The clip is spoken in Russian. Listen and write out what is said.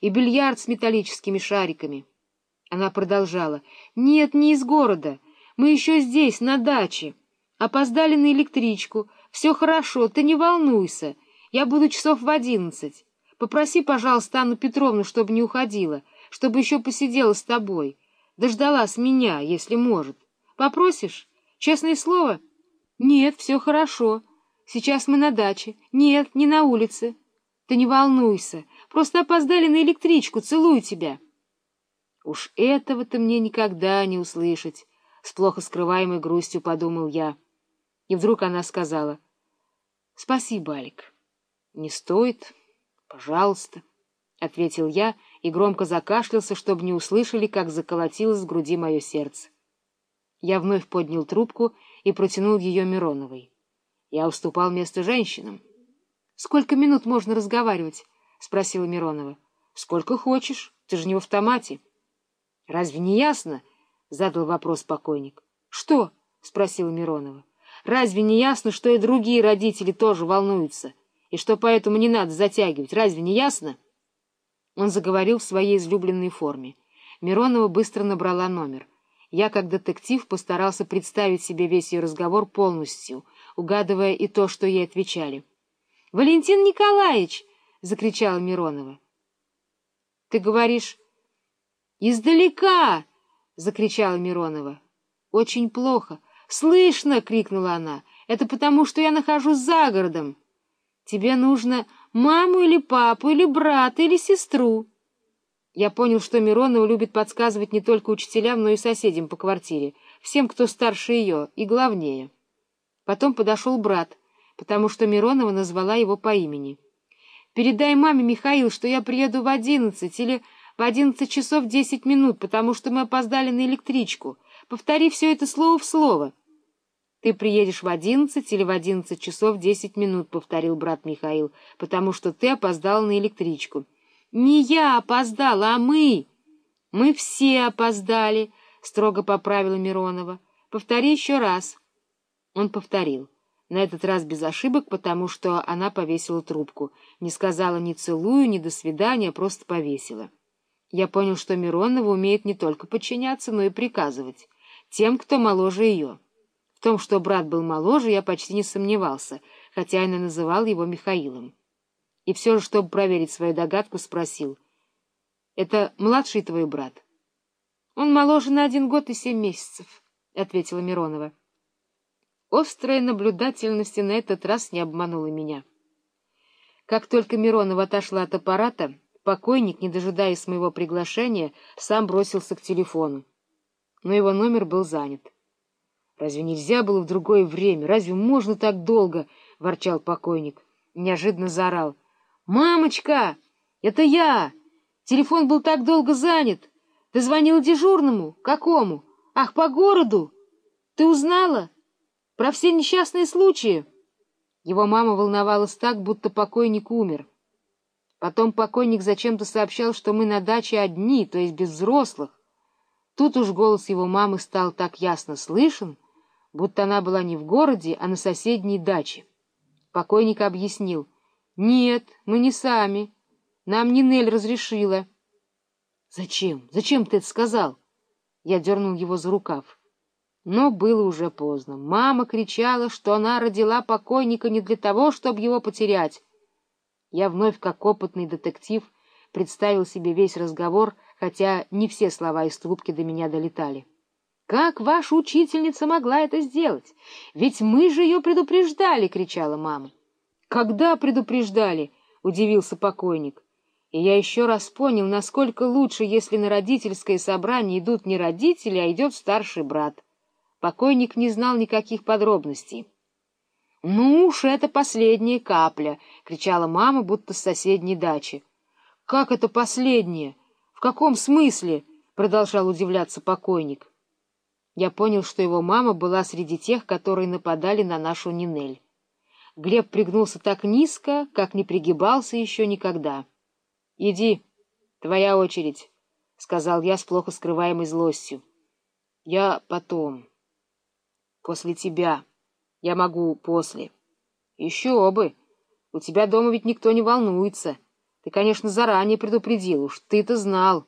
и бильярд с металлическими шариками. Она продолжала. — Нет, не из города. Мы еще здесь, на даче. Опоздали на электричку. Все хорошо, ты не волнуйся. Я буду часов в одиннадцать. Попроси, пожалуйста, Анну Петровну, чтобы не уходила, чтобы еще посидела с тобой. Дождалась меня, если может. Попросишь? Честное слово? Нет, все хорошо. Сейчас мы на даче. Нет, не на улице. Ты не волнуйся. Просто опоздали на электричку. Целую тебя. Уж этого-то мне никогда не услышать, — с плохо скрываемой грустью подумал я. И вдруг она сказала. — Спасибо, Алик. — Не стоит. Пожалуйста, — ответил я и громко закашлялся, чтобы не услышали, как заколотилось в груди мое сердце. Я вновь поднял трубку и протянул ее Мироновой. Я уступал место женщинам. — Сколько минут можно разговаривать? — спросила Миронова. — Сколько хочешь, ты же не в автомате. — Разве не ясно? — задал вопрос покойник. — Что? — спросила Миронова. — Разве не ясно, что и другие родители тоже волнуются, и что поэтому не надо затягивать? Разве не ясно? Он заговорил в своей излюбленной форме. Миронова быстро набрала номер. Я, как детектив, постарался представить себе весь ее разговор полностью — угадывая и то, что ей отвечали. — Валентин Николаевич! — закричала Миронова. — Ты говоришь... — Издалека! — закричала Миронова. — Очень плохо. — Слышно! — крикнула она. — Это потому, что я нахожусь за городом. Тебе нужно маму или папу, или брата, или сестру. Я понял, что Миронова любит подсказывать не только учителям, но и соседям по квартире, всем, кто старше ее и главнее. Потом подошел брат, потому что Миронова назвала его по имени. «Передай маме, Михаил, что я приеду в одиннадцать или в одиннадцать часов десять минут, потому что мы опоздали на электричку. Повтори все это слово в слово». «Ты приедешь в одиннадцать или в одиннадцать часов десять минут», — повторил брат Михаил, «потому что ты опоздал на электричку». «Не я опоздала, а мы!» «Мы все опоздали», — строго поправила Миронова. «Повтори еще раз». Он повторил. На этот раз без ошибок, потому что она повесила трубку. Не сказала ни целую, ни до свидания, просто повесила. Я понял, что Миронова умеет не только подчиняться, но и приказывать. Тем, кто моложе ее. В том, что брат был моложе, я почти не сомневался, хотя она называл его Михаилом. И все же, чтобы проверить свою догадку, спросил. — Это младший твой брат? — Он моложе на один год и семь месяцев, — ответила Миронова. Острая наблюдательность на этот раз не обманула меня. Как только Миронова отошла от аппарата, покойник, не дожидаясь моего приглашения, сам бросился к телефону. Но его номер был занят. «Разве нельзя было в другое время? Разве можно так долго?» — ворчал покойник. Неожиданно заорал. «Мамочка! Это я! Телефон был так долго занят! Ты звонил дежурному? Какому? Ах, по городу! Ты узнала?» Про все несчастные случаи. Его мама волновалась так, будто покойник умер. Потом покойник зачем-то сообщал, что мы на даче одни, то есть без взрослых. Тут уж голос его мамы стал так ясно слышен, будто она была не в городе, а на соседней даче. Покойник объяснил. — Нет, мы не сами. Нам Нинель разрешила. — Зачем? Зачем ты это сказал? Я дернул его за рукав. Но было уже поздно. Мама кричала, что она родила покойника не для того, чтобы его потерять. Я вновь, как опытный детектив, представил себе весь разговор, хотя не все слова из трубки до меня долетали. «Как ваша учительница могла это сделать? Ведь мы же ее предупреждали!» — кричала мама. «Когда предупреждали?» — удивился покойник. И я еще раз понял, насколько лучше, если на родительское собрание идут не родители, а идет старший брат. Покойник не знал никаких подробностей. — Ну уж это последняя капля! — кричала мама, будто с соседней дачи. — Как это последняя? В каком смысле? — продолжал удивляться покойник. Я понял, что его мама была среди тех, которые нападали на нашу Нинель. Глеб пригнулся так низко, как не пригибался еще никогда. — Иди, твоя очередь, — сказал я с плохо скрываемой злостью. — Я потом... После тебя. Я могу после. Еще бы. У тебя дома ведь никто не волнуется. Ты, конечно, заранее предупредил, уж ты-то знал.